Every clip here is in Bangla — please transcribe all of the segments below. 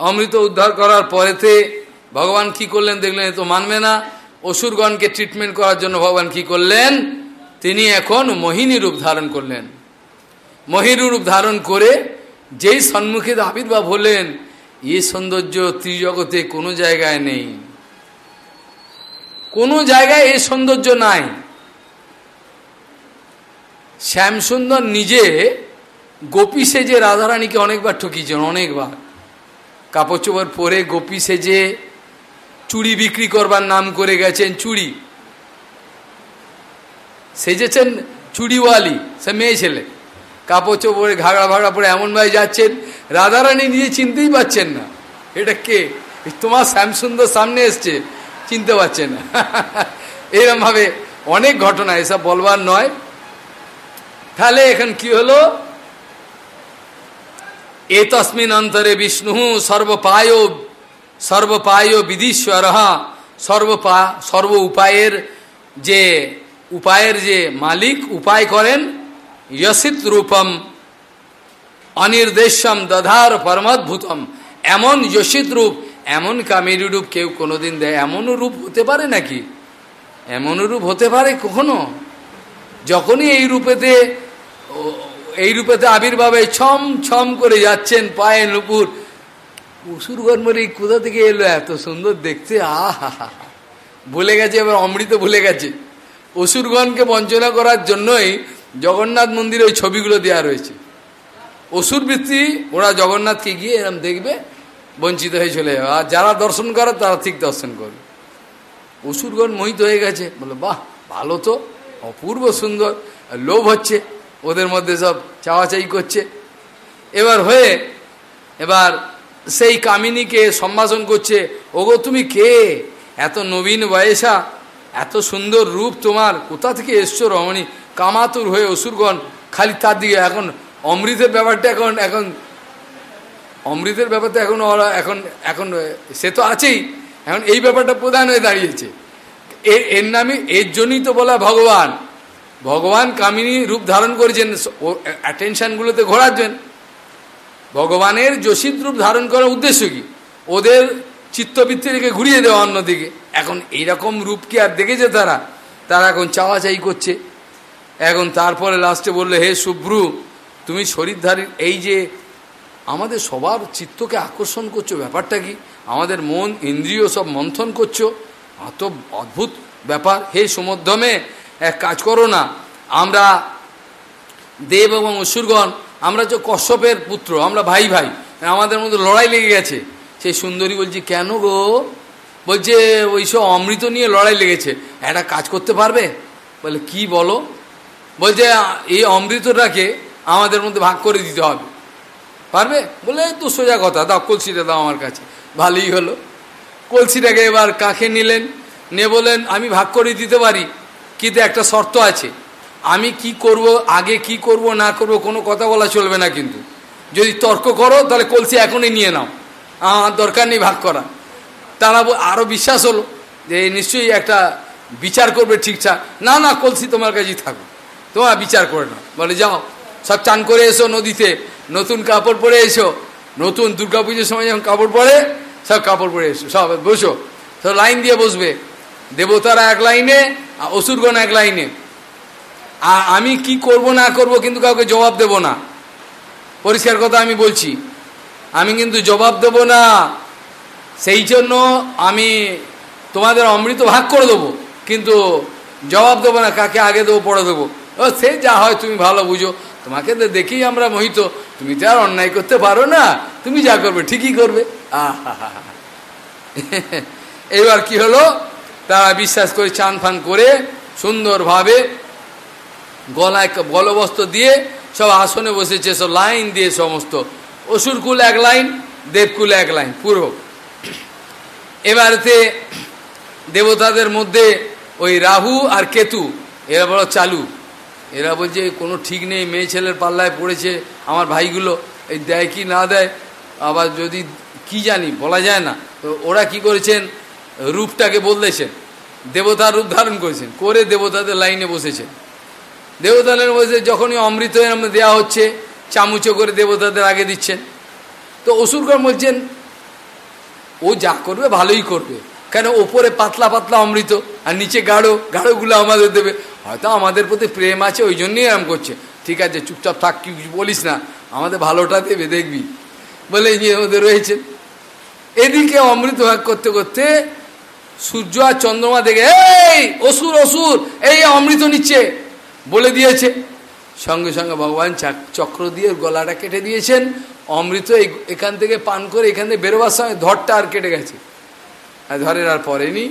অমৃত উদ্ধার করার পরেতে ভগবান কি করলেন দেখলেন তো মানবে না। অসুরগণকে ট্রিটমেন্ট করার জন্য ভগবান কি করলেন? তিনি এখন মোহিনী রূপ ধারণ করলেন। মোহিনী রূপ ধারণ করে যেই সম্মুখে আবির্ভাব হলেন এই সৌন্দর্য ত্রিজগতে কোনো জায়গায় নেই। কোনো জায়গায় এই সৌন্দর্য নাই। শ্যামসুন্দর নিজে গোপী সেজে রাধারানীকে অনেকবার ঠকিয়েছেন, অনেকবার। কাপড় চোপড় পরে গোপী সেজে চুড়ি বিক্রি করবার নাম করে গেছেন চুড়ি। সেজেছেন চুড়িওয়ালি, সে মেয়ে ছেলে। কাপড় চোপড়ে ঘাগড়া ভাগড়া পরে এমনভাবে যাচ্ছেন, রাধারানী নিজে চিনতেই পাচ্ছেন না। এটা কে? তোমার শ্যামসুন্দর সামনে এসছে, চিনতে পারছেন না। এরমভাবে অনেক ঘটনা, এসব বলবার নয়। তাহলে এখন কি হলো? এ তসমিন অন্তরে বিষ্ণু সর্বপায় সর্বপায় বিধীশ্বর সর্বপা সর্ব উপায়ের যে উপায়ের যে মালিক উপায় করেন যশিত রূপম অনির্দেশম দধার পরমদ্ভুতম এমন যশিত রূপ এমন কামেরী রূপ কেউ কোনোদিন দেয় এমন রূপ হতে পারে নাকি এমন রূপ হতে পারে কখনো যখনই এই রূপেতে এই রূপেতে আবির্ভাবে ছম ছম করে যাচ্ছেন পায়ে নুপুর। অসুরগণ বলে কোথা থেকে এলো? এত সুন্দর দেখতে, আহা ভুলে গেছে, এবার অমৃত ভুলে গেছে। অসুরগণকে বঞ্চনা করার জন্যই জগন্নাথ মন্দিরে ওই ছবিগুলো দেওয়া রয়েছে। অসুর বৃত্তি, ওরা জগন্নাথকে গিয়ে এরম দেখবে, বঞ্চিত হয়ে চলে যাবে। আর যারা দর্শন করে, তারা ঠিক দর্শন করবে। অসুরগণ মোহিত হয়ে গেছে। বলে, বাহ, ভালো তো, অপূর্ব সুন্দর। লোভ হচ্ছে। ওদের মধ্যে সব চাওয়াচাই করছে। এবার হয়ে, এবার সেই কামিনীকে সম্ভাষণ করছে, ওগো, তুমি কে? এত নবীন বয়সা, এত সুন্দর রূপ তোমার, কোথা থেকে এসছো রমণী? কামাতুর হয়ে অসুরগণ, খালি তার দিকে এখন অমৃতের ব্যাপারটা এখন এখন অমৃতের ব্যাপারটা এখন ওরা এখন এখন সে তো আছেই, এখন এই ব্যাপারটা প্রধান হয়ে দাঁড়িয়েছে। এর নামে এর জন্যই তো বলা ভগবান। ভগবান কামিনী রূপ ধারণ করেছেন অ্যাটেনশনগুলোতে ঘোরার জন্য। ভগবানের যোশিত রূপ ধারণ করার উদ্দেশ্য কি? ওদের চিত্তবৃত্তি রেখে ঘুরিয়ে দেওয়া অন্যদিকে। এখন এইরকম রূপ কি আর দেখেছে তারা? তারা এখন চাওয়া চাই করছে। এখন তারপরে লাস্টে বললে, হে শুভ্রু তুমি শরীরধারী, এই যে আমাদের সবার চিত্তকে আকর্ষণ করছ, ব্যাপারটা কি? আমাদের মন, ইন্দ্রিয় সব মন্থন করছ। এত অদ্ভুত ব্যাপার। হে সমধ্যমে এক কাজ করো না। আমরা দেব এবং অসুরগণ, আমরা যে কশ্যপের পুত্র, আমরা ভাই ভাই, আমাদের মধ্যে লড়াই লেগে গেছে। সেই সুন্দরী বলছি, কেন গো? বলছে ওইসব অমৃত নিয়ে লড়াই লেগেছে। একটা কাজ করতে পারবে? বলে, কি বলো? বলছে, এই অমৃতটাকে আমাদের মধ্যে ভাগ করে দিতে হবে। পারবে? বলে তো সোজা কথা, দাও, কলসিটা দাও আমার কাছে। ভালোই হলো। কলসিটাকে এবার কাকে নিলেন? নে বলেন আমি ভাগ করে দিতে পারি। কিন্তু একটা শর্ত আছে। আমি কি করব, আগে কি করব, না করব, কোনো কথা বলা চলবে না কিন্তু। যদি তর্ক করো, তাহলে কলসি এখনই নিয়ে নাও। আমার দরকার নেই ভাগ করা তারা আরও বিশ্বাস হলো যে নিশ্চয়ই একটা বিচার করবে ঠিকঠাক না না, কলসি তোমার কাছেই থাকো তোমার বিচার করে নাও। বলে, যাও, সব চান করে এসো নদীতে। নতুন কাপড় পরে এসো। নতুন দুর্গা পুজোর সময় যখন কাপড় পরে, সব কাপড় পরে এসো। সব বসো। সব লাইন দিয়ে বসবে। দেবতারা এক লাইনে অসুরগণ এক লাইনে। আর আমি কি করব না করব কিন্তু কাউকে জবাব দেব না। পরিষ্কার কথা আমি বলছি, আমি কিন্তু জবাব দেব না। সেই জন্য আমি তোমাদের অমৃত ভাগ করে দেবো, কিন্তু জবাব দেবো না, কাকে আগে দেবো পড়ে দেবো। ও, সে যা হয় তুমি ভালো বুঝো। তোমাকে তো দেখেই আমরা মোহিত, তুমি তো আর অন্যায় করতে পারো না। তুমি যা করবে ঠিকই করবে। এবার কি হলো? তারা বিশ্বাস করে চান ফান করে সুন্দরভাবে গলায় গলবস্ত্র দিয়ে সব আসনে বসেছে, সব লাইন দিয়ে সমস্ত। অসুরকুল এক লাইন, দেবকুল এক লাইন পুরো এবারেতে দেবতাদের মধ্যে ওই রাহু আর কেতু, এরা বড় চালু। এরা বলছে, কোনো ঠিক নেই, মেয়ে ছেলের পাল্লায় পড়েছে, আমার ভাইগুলো এই দেয় কি না দেয়, আবার যদি কি জানি, বলা যায় না। তো ওরা কি করেছেন রূপটাকে বদলেছেন। দেবতার রূপ ধারণ করেছেন। করে দেবতাদের লাইনে বসেছেন। দেবতাদের বসে যখনই অমৃত দেওয়া হচ্ছে, চামুচো করে দেবতাদের আগে দিচ্ছেন। তো অসুরগণ বলছেন, ও যা করবে, ভালোই করবে। কেন ওপরে পাতলা পাতলা অমৃত আর নিচে গাঢ়, গাঢ়গুলো আমাদের দেবে। হয়তো আমাদের প্রতি প্রেম আছে, ওই জন্যই এরম করছে। ঠিক আছে, চুপচাপ থাক কি বলিস না। আমাদের ভালোটা দেবে, দেখবি। বলে নিয়ে ওদের রয়েছে এদিকে অমৃত ভাগ করতে করতে সূর্য আর চন্দ্রমা দেখে, এই, অসুর অসুর, এই অমৃত নিচ্ছে। বলে দিয়েছে। সঙ্গে সঙ্গে ভগবান চক্র দিয়ে গলাটা কেটে দিয়েছেন। অমৃত এখান থেকে পান করে এখান থেকে বেরোবার সময় ধরটা আর কেটে গেছে। আর ধরের আর পরেনি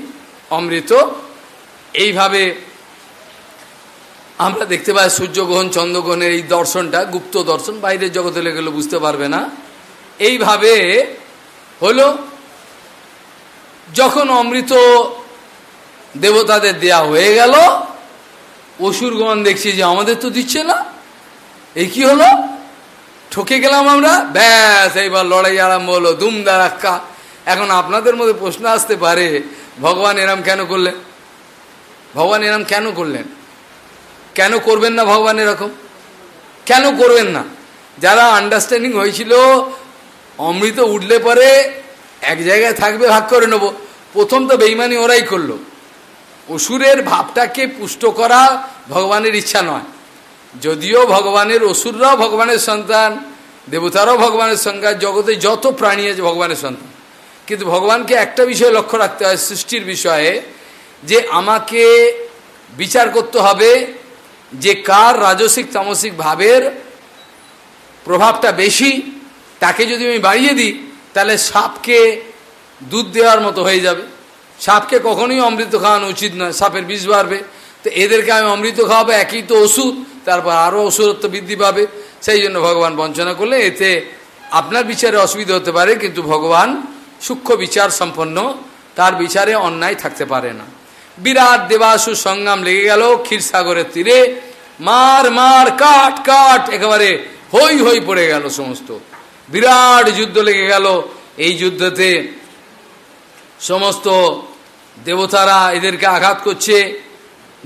অমৃত এইভাবে আমরা দেখতে পাই সূর্যগ্রহণ, চন্দ্রগ্রহণের এই দর্শনটা, গুপ্ত দর্শন, বাইরের জগতে লেগে বুঝতে পারবে না। এইভাবে হলো যখন অমৃত দেবতাদের দেয়া হয়ে গেল, অসুরগণ দেখছি যে আমাদের তো দিচ্ছে না। এই কি হলো? ঠকে গেলাম আমরা। ব্যাস, এইবার লড়াই আরম্ভ হলো দুম দারাক্কা এখন আপনাদের মধ্যে প্রশ্ন আসতে পারে, ভগবান এরাম কেন করলেন? ভগবান এরাম কেন করলেন? কেন করবেন না ভগবান এরকম? কেন করবেন না? যারা আন্ডারস্ট্যান্ডিং হয়েছিল, অমৃত উঠলে পরে এক জায়গায় থাকবে, ভাগ করে নেব। প্রথম তো বেইমানি ওরাই করল। অসুরের ভাবটাকে পুষ্ট করা ভগবানের ইচ্ছা নয়। যদিও ভগবানের অসুররাও ভগবানের সন্তান, দেবতারাও ভগবানের সন্তান, জগতে যত প্রাণী আছে ভগবানের সন্তান। কিন্তু ভগবানকে একটা বিষয়ে লক্ষ্য রাখতে হয় সৃষ্টির বিষয়ে, যে আমাকে বিচার করতে হবে যে কার রাজসিক তামসিক ভাবের প্রভাবটা বেশি, তাকে যদি আমি বাড়িয়ে দিই তাহলে সাপকে দুধ দেওয়ার মতো হয়ে যাবে। সাপকে কখনোই অমৃত খাওয়ানো উচিত নয়, সাপের বিষ বাড়বে। তো এদেরকে আমি অমৃত খাওয়াবো, একই তো ওষুধ, তারপর আরও ওষুধত্ব বৃদ্ধি পাবে। সেই জন্য ভগবান বঞ্চনা করলে এতে আপনার বিচারে অসুবিধা হতে পারে, কিন্তু ভগবান সূক্ষ্ম বিচার সম্পন্ন, তার বিচারে অন্যায় থাকতে পারে না। বিরাট দেবাসু সংগ্রাম লেগে গেল ক্ষীরসাগরের তীরে। মার মার, কাট কাট, একেবারে হই হই পড়ে গেল সমস্ত। বিরাট যুদ্ধ লেগে গেল। এই যুদ্ধতে সমস্ত দেবতারা এদেরকে আঘাত করছে।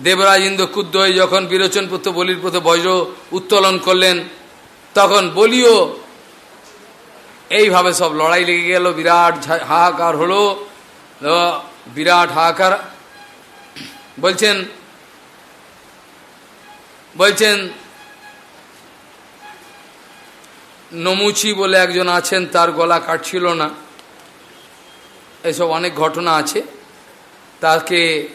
দেবরাজ ইন্দ্র ক্ষুদ্ধ হয়ে যখন বিরোচন পুত্র বলির পুত্র বজ্র উত্তোলন করলেন, তখন বলিও, এইভাবে সব লড়াই লেগে গেল, বিরাট হাহাকার হলো। বিরাট হাহাকার বলছেন বলছেন নমুচি বলে একজন আছেন, তার গলা কাটছিল না। এসব অনেক ঘটনা আছে। তাকে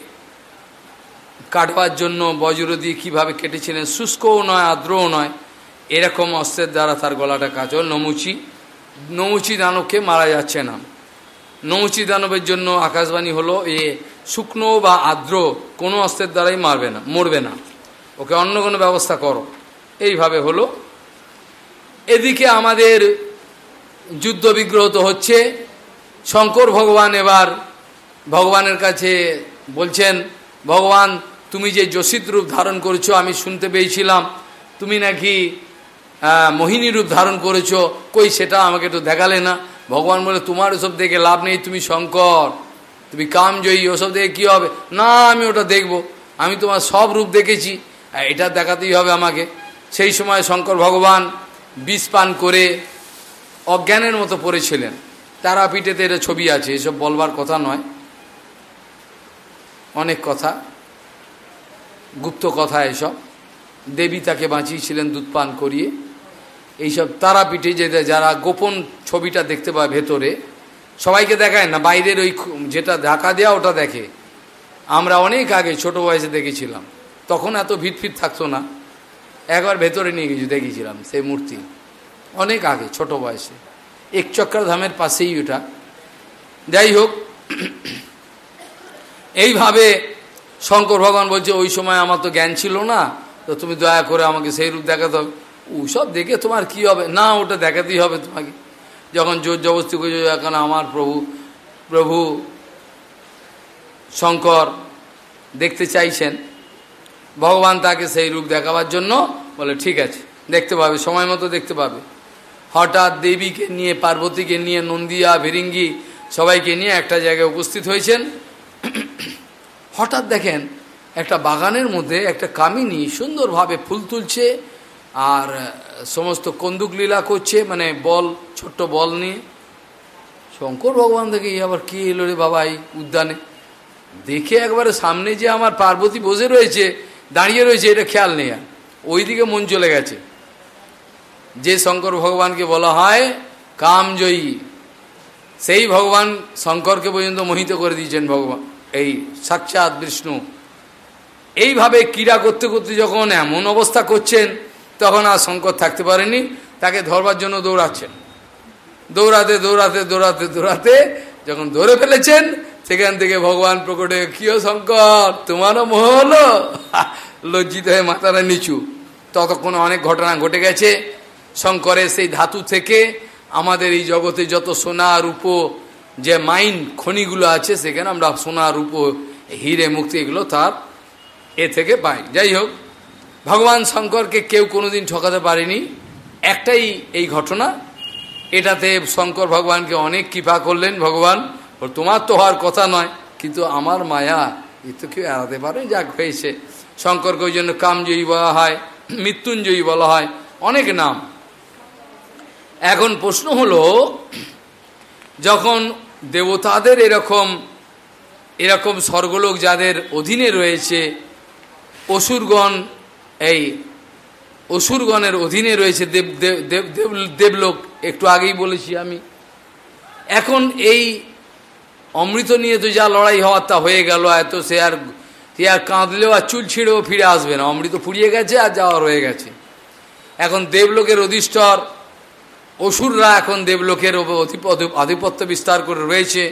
কাটবার জন্য বজ্র দিয়ে কীভাবে কেটেছিলেন, শুষ্কও নয়, আর্দ্রও নয়, এরকম অস্ত্রের দ্বারা তার গলাটা কাজল নমুচি নমুচি দানবকে মারা যাচ্ছে না। নমুচি দানবের জন্য আকাশবাণী হলো, এ শুকনো বা আর্দ্র কোনো অস্ত্রের দ্বারাই মারবে না, মরবে না। ওকে অন্য কোনো ব্যবস্থা করো। এইভাবে হলো। এদিকে আমাদের যুদ্ধ বিগ্রহ তো হচ্ছে। শঙ্কর ভগবান এবার ভগবানের কাছে বলছেন, ভগবান, তুমি যে যোশিত রূপ ধারণ করেছ, আমি শুনতে পেয়েছিলাম। তুমি নাকি মোহিনী রূপ ধারণ করেছ। কই সেটা আমাকে একটু দেখালে না। ভগবান বলে, তোমার ওসব দেখে লাভ নেই, তুমি শঙ্কর। তুমি কামজয়ী, ওসব দেখে কী হবে? না, আমি ওটা দেখব। আমি তোমার সব রূপ দেখেছি। এটা দেখাতেই হবে আমাকে। সেই সময় শঙ্কর ভগবান বিষ পান করে অজ্ঞানের মতো পড়েছিলেন। তারাপীঠেতে এটা ছবি আছে, এসব বলবার কথা নয়। অনেক কথা, গুপ্ত কথা এসব। দেবী তাকে বাঁচিয়েছিলেন, দুধ পান করিয়ে। এইসব তারাপীঠে যে যারা গোপন ছবিটা দেখতে পায় ভেতরে, সবাইকে দেখায় না, বাইরের ওই যেটা ঢাকা দেওয়া ওটা দেখে। আমরা অনেক আগে ছোট বয়সে দেখেছিলাম, তখন এত ভিড় ফিট থাকতো না। একবার ভেতরে নিয়ে গেছি দেখেছিলাম সেই মূর্তি। অনেক আগে, ছোট বয়সে। এক ধামের পাশেই ওটা। যাই হোক, এইভাবে শঙ্কর ভগবান বলছে, ওই সময় আমার তো জ্ঞান ছিল না, তো তুমি দয়া করে আমাকে সেই রূপ দেখাতে হবে। ওসব দেখে তোমার কি হবে? না, ওটা দেখাতেই হবে তোমাকে। যখন জোর জবস্তি করছে এখন আমার প্রভু প্রভু শঙ্কর দেখতে চাইছেন ভগবান তাকে সেই রূপ দেখাবার জন্য বলে, ঠিক আছে, দেখতে পাবে, সময় মতো দেখতে পাবে। হঠাৎ দেবীকে নিয়ে, পার্বতীকে নিয়ে, নন্দিয়া, ভিরিঙ্গি সবাইকে নিয়ে একটা জায়গায় উপস্থিত হয়েছেন। হঠাৎ দেখেন একটা বাগানের মধ্যে একটা কামিনী সুন্দরভাবে ফুল তুলছে আর সমস্ত কন্দুক লীলা করছে মানে বল, ছোট্ট বল নিয়ে। শঙ্কর ভগবান দেখে আবার কি এলো রে বাবা এই উদ্যানে? দেখে একবারে সামনে যে আমার পার্বতী বসে রয়েছে দাঁড়িয়ে রয়েছে, এটা খেয়াল নেই ওইদিকে মন চলে গেছে। যে শঙ্কর ভগবানকে বলা হয় কামজয়ী সেই ভগবান শঙ্করকে পর্যন্ত মোহিত করে দিয়েছেন ভগবান, এই সাক্ষাৎ বিষ্ণু। এইভাবে ক্রীড়া করতে করতে যখন এমন অবস্থা করছেন, তখন আর শঙ্কর থাকতে পারেনি, তাকে ধরবার জন্য দৌড়াচ্ছেন। দৌড়াতে দৌড়াতে দৌড়াতে দৌড়াতে যখন ধরে ফেলেছেন সেখান থেকে ভগবান প্রকটে, কিয় শঙ্কর? তোমারও মোহ হলো? লজ্জিত হয়ে মাথাটা নিচু। ততক্ষণ অনেক ঘটনা ঘটে গেছে। শঙ্করের সেই ধাতু থেকে আমাদের এই জগতে যত সোনা রূপ, যে মাইন খনিগুলো আছে, সেখানে আমরা সোনা রূপ, হিরে মুক্তি এগুলো তার এ থেকে পাই। যাই হোক, ভগবান শঙ্করকে কেউ কোনোদিন ঠকাতে পারেনি। একটাই এই ঘটনা। এটাতে শঙ্কর ভগবানকে অনেক কৃপা করলেন। ভগবান তোমার তো হওয়ার কথা নয়, কিন্তু আমার মায়া, এ তো কেউ এড়াতে পারে, যাক হয়েছে। শঙ্করকে ওই জন্য কামজয়ী বলা হয়, মৃত্যুঞ্জয়ী বলা হয়, অনেক নাম। এখন প্রশ্ন হলো, যখন দেবতাদের এরকম এরকম স্বর্গলোক যাদের অধীনে রয়েছে, অসুরগণ, এই অসুরগণের অধীনে রয়েছে দেব দেব, দেবলোক, একটু আগেই বলেছি আমি। এখন এই অমৃত নিয়ে তো যা লড়াই হওয়ার তা হয়ে গেল এত সে আর সে আর কাঁদলেও আর চুল ছিঁড়েও ফিরে আসবে না। অমৃত ফুরিয়ে গেছে আর যাওয়ার হয়ে গেছে। এখন দেবলোকের অধিষ্ঠর, অসুররা এখন দেবলোকের আধিপত্য বিস্তার করে রয়েছে।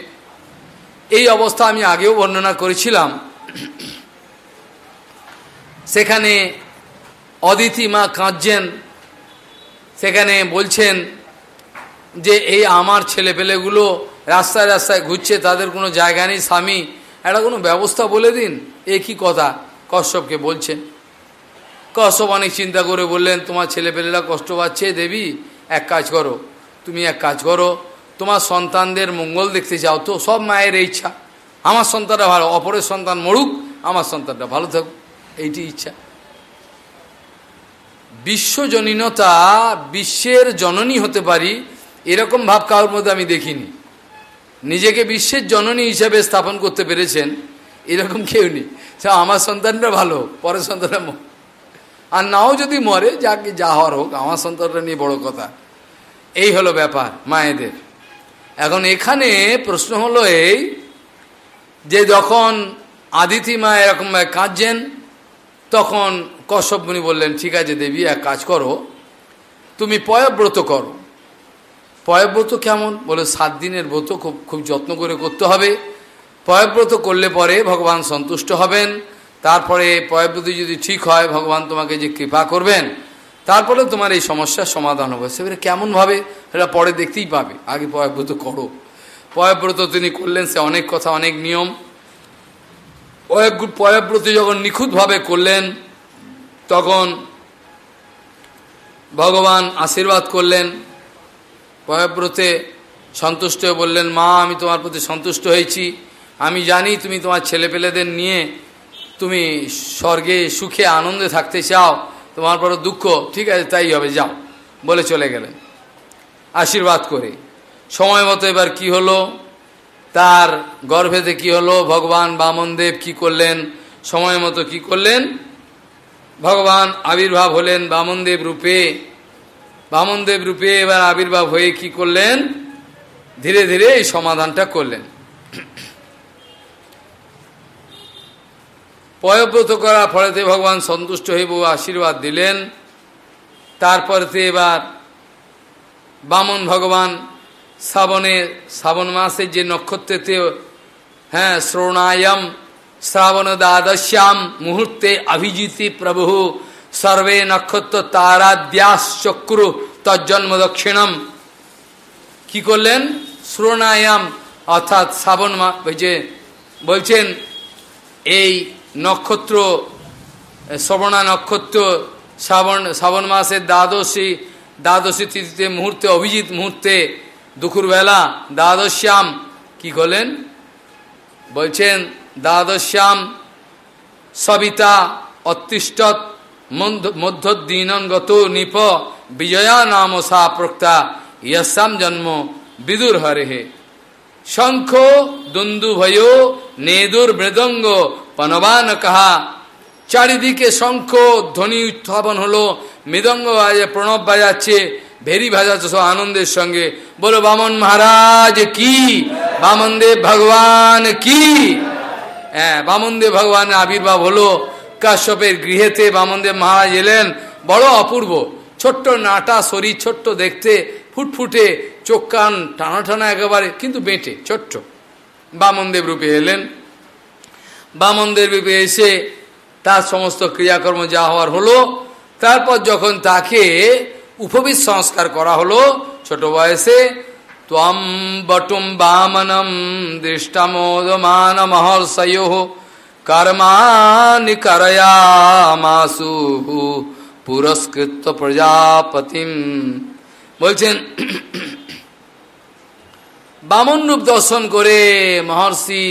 এই অবস্থা আমি আগেও বর্ণনা করেছিলাম। সেখানে অদিতি মা কাঁদছেন। সেখানে বলছেন যে, এই আমার ছেলেপেলেগুলো রাস্তায় রাস্তায় ঘুরছে, তাদের কোনো জায়গা নেই, স্বামী। একটা কোনো ব্যবস্থা বলে দিন, এ কি কথা? কশ্যপকে বলছেন। কশ্যপ অনেক চিন্তা করে বললেন, তোমার ছেলেপেলেরা কষ্ট পাচ্ছে দেবী, এক কাজ করো, তুমি এক কাজ করো, তোমার সন্তানদের মঙ্গল দেখতে চাও তো, সব মায়ের ইচ্ছা। আমার সন্তানটা ভালো, অপরের সন্তান মরুক, আমার সন্তানটা ভালো থাকুক। এইটি ইচ্ছা। বিশ্বজনীনতা বিশ্বের জননী হতে পারি, এরকম ভাব কারোর মধ্যে আমি দেখিনি। নিজেকে বিশ্বের জননী হিসেবে স্থাপন করতে পেরেছেন, এরকম কেউ নেই। সে আমার সন্তানটা ভালো, পরের সন্তানটা আর নাও যদি মরে, যাকে, যা হওয়ার হোক, আমার সন্তানটা নিয়ে বড় কথা। এই হলো ব্যাপার মায়েদের। এখন এখানে প্রশ্ন হলো এই যে যখন আদিতি মা এরকম কাঁদছেন, তখন কশ্যপ মুনি বললেন, ঠিক আছে দেবী, এক কাজ করো, তুমি পয়ব্রত করো। পয়ব্রত কেমন? বলে সাত দিনের ব্রত খুব খুব যত্ন করে করতে হবে। পয়ব্রত করলে পরে ভগবান সন্তুষ্ট হবেন। তারপরে পয়ব্রত যদি ঠিক হয়, ভগবান তোমাকে যে কৃপা করবেন তারপরে তোমার এই সমস্যার সমাধান হবে। সেবারে কেমনভাবে? সেটা পরে দেখতেই পাবে। আগে পয়ব্রত করো। পয়ব্রত তিনি করলেন, সে অনেক কথা, অনেক নিয়ম। পয়ব্রত যখন নিখুঁতভাবে করলেন, তখন ভগবান আশীর্বাদ করলেন। পয়ব্রতে সন্তুষ্ট হয়ে বললেন, মা, আমি তোমার প্রতি সন্তুষ্ট হয়েছি। আমি জানি তুমি তোমার ছেলেপেলেদের নিয়ে তুমি স্বর্গে সুখে, আনন্দে থাকতে চাও। তোমার বড় দুঃখ। ঠিক আছে, তাই হবে, যাও। বলে চলে গেলেন। আশীর্বাদ করে। সময় মতো এবার কি হলো? তার গর্ভেতে কি হলো? ভগবান বামনদেব কি করলেন? সময় মতো কি করলেন? ভগবান আবির্ভাব হলেন বামনদেব রূপে। বামনদেব রূপে এবার আবির্ভাব হয়ে কি করলেন? ধীরে ধীরে এই সমাধানটা করলেন। পয়ব্রত করার ফলেতে ভগবান সন্তুষ্ট হয়ে আশীর্বাদ দিলেন। তারপরেতে এবার বামন ভগবান শ্রাবণে, শ্রাবণ মাসের যে নক্ষত্রেতে হ্যাঁ শ্রোণায়ম, শ্রাবণ দ্বাদশ্যাম মুহূর্তে অভিজিতি প্রভু সর্বে নক্ষত্র তারাদ্যাস চক্রু তজ্জন্ম দক্ষিণম কি করলেন? শ্রোণায়াম, অর্থাৎ শ্রাবণ মা যে বলছেন, এই নক্ষত্র, শ্রবণা নক্ষত্র, শ্রাবণ শ্রাবণ মাসের দ্বাদশী দ্বাদশী তিথিতে মুহূর্তে, অভিজিৎ মুহূর্তে, দুপুরবেলা, দ্বাদশ্যাম, কি করলেন? বলছেন, দ্বাদশ্যাম, সবিতা, অতিষ্ঠৎ মধ্যদিনগত নিপ বিজয়া নাম সা প্রক্তা, ইয়াসাম জন্ম বিদুর হরে হে শঙ্খ দুন্দু ভয় নেদুর মৃদঙ্গ পনবান কাহা চারিদিকে শঙ্খ ধ্বনি উত্থাপন হলো, মৃদঙ্গ বাজে প্রণব বাজাচ্ছে, ভেরি ভাজাচ্ছে সব আনন্দের সঙ্গে। বলো, বামন মহারাজ কি? বামনদেব ভগবান কি? হ্যাঁ বামন দেব ভগবানের আবির্ভাব হলো কাশ্যপের গৃহেতে বামনদেব মহারাজ এলেন। বড় অপূর্ব। ছোট্ট নাটা শরীর, ছোট্ট দেখতে, ফুটফুটে চোখ কান টানা টানা একেবারে, কিন্তু বেঁটে, ছোট্ট। বামনদেব রূপে এলেন। বামনদেব রূপে এসে তার সমস্ত ক্রিয়াকর্ম যা হওয়ার হলো, তারপর যখন তাকে উপবিদ সংস্কার করা হলো, ছোট বয়সে ত্বম বটুম বামনম দৃষ্টামোদমান মহর্ষয় কর্মানি করয়ামাসু পুরস্কৃত প্রজাপতিম বলছেন, বামন রূপ দর্শন করে মহর্ষি,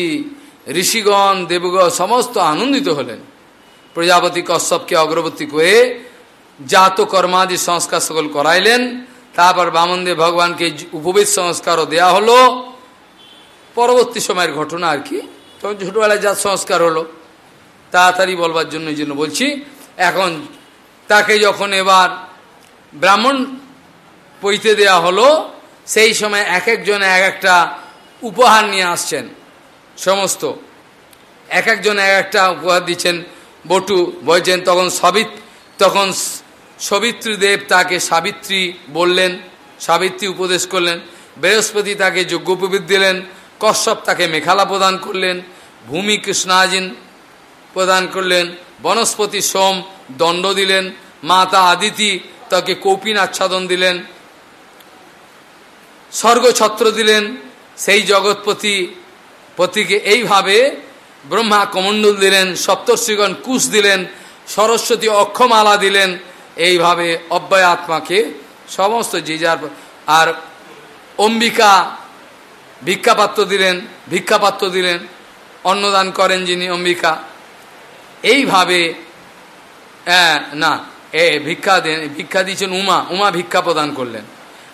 ঋষিগণ, দেবগণ সমস্ত আনন্দিত হলেন। প্রজাপতি কশ্যপকে অগ্রবর্তী করে জাত কর্মাদি সংস্কার সকল করাইলেন। তারপর বামনদেব ভগবানকে উপবেদ সংস্কারও দেয়া হলো। পরবর্তী সময়ের ঘটনা আর কি। তখন ছোটোবেলায় যা সংস্কার হলো, তাড়াতাড়ি বলবার জন্য এই জন্য বলছি, এখন তাকে যখন এবার ব্রাহ্মণ পইতে দেয়া হলো, সেই সময় এক একজন এক একটা উপহার নিয়ে আসছেন, সমস্ত। এক একজন এক একটা উপহার দিচ্ছেন, বটু, বলছেন, তখন সবিত, তখন সবিত্রীদেব তাকে সাবিত্রী বললেন, সাবিত্রী উপদেশ করলেন, বৃহস্পতি তাকে যজ্ঞোপবিদ দিলেন কশ্যপ তাকে মেখালা প্রদান করলেন, ভূমি কৃষ্ণাজিন প্রদান করলেন, বনস্পতি সোম দণ্ড দিলেন, মাতা আদিতি তাকে কৌপিন আচ্ছাদন দিলেন, স্বর্গছত্র দিলেন, সেই জগৎপতি, পতিকে এইভাবে ব্রহ্মা কমণ্ডল দিলেন, সপ্তর্ষিগণ কুশ দিলেন, সরস্বতী অক্ষমালা দিলেন, এইভাবে অব্যয় আত্মাকে সমস্ত যে যার আর অম্বিকা ভিক্ষাপাত্র দিলেন ভিক্ষাপাত্র দিলেন, অন্নদান করেন যিনি অম্বিকা। এইভাবে না, এ, ভিক্ষা দেন, ভিক্ষা দিয়েছেন উমা উমা ভিক্ষা প্রদান করলেন।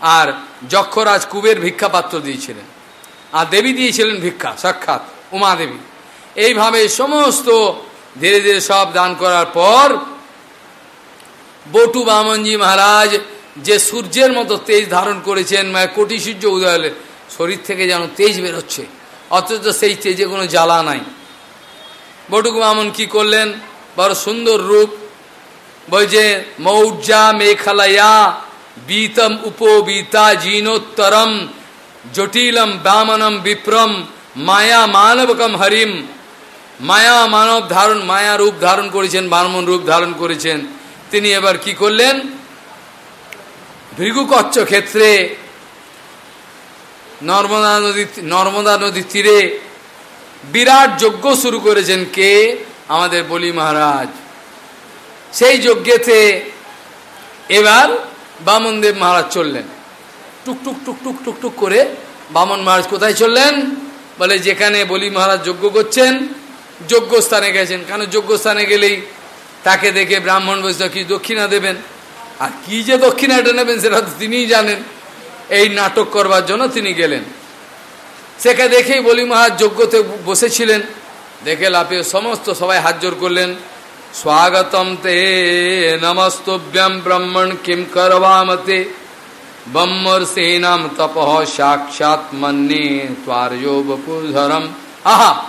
আর যক্ষরাজ কুবের ভিক্ষা পাত্র দিয়েছিলেন। আর দেবী দিয়েছিলেন ভিক্ষা, সাক্ষাৎ, উমা দেবী। এইভাবে সমস্ত ধীরে ধীরে সব দান করার পর, বটু বামনজি মহারাজ যে সূর্যের মতো তেজ ধারণ করেছেন মানে কোটি সূর্য উদয় শরীর থেকে যেন তেজ বেরোচ্ছে। অথচ সেই তেজে কোনো জ্বালা নাই। বটুক বামন কি করলেন? বড় সুন্দর রূপ। বলছে মৌর্যা মেঘালয়া বীতম উপবীতা জিনোত্তরম জটিলম বামনম বিপ্রম মায়া মানবকম হরিম। মায়া মানব ধারণ, মায়া রূপ ধারণ করেছেন, বামন রূপ ধারণ করেছেন। তিনি এবার কি করলেন? ভৃগুকচ্ছ ক্ষেত্রে নর্মদা নদী, নর্মদা নদীর তীরে বিরাট যজ্ঞ শুরু করেছেন কে? আমাদের বলি মহারাজ। সেই যজ্ঞেতে এবার বামনদেব মহারাজ চললেন। টুকটুক টুকটুক টুকটুক করে বামন মহারাজ কোথায় চললেন? বলে, যেখানে বলি মহারাজ যজ্ঞ করছেন যজ্ঞ স্থানে গেছেন। কারণ যজ্ঞ স্থানে গেলেই তাকে দেখে ব্রাহ্মণ বৈষ্ণব কি দক্ষিণা দেবেন? আর কি যে দক্ষিণাটা নেবেন সেটা তিনিই জানেন। এই নাটক করবার জন্য তিনি গেলেন। সেকে দেখেই বলি মহারাজ, যজ্ঞতে বসেছিলেন। দেখে লাফিয়ে সমস্ত সবাই হাত জোর করলেন। স্বাগতম তে নমস্তভ্যম ব্রহ্মণ কিম করবামতে। বম্মর সেনাম তপ সাক্ষাৎ মন্যে ত্বার্য বপুধরম। আহা!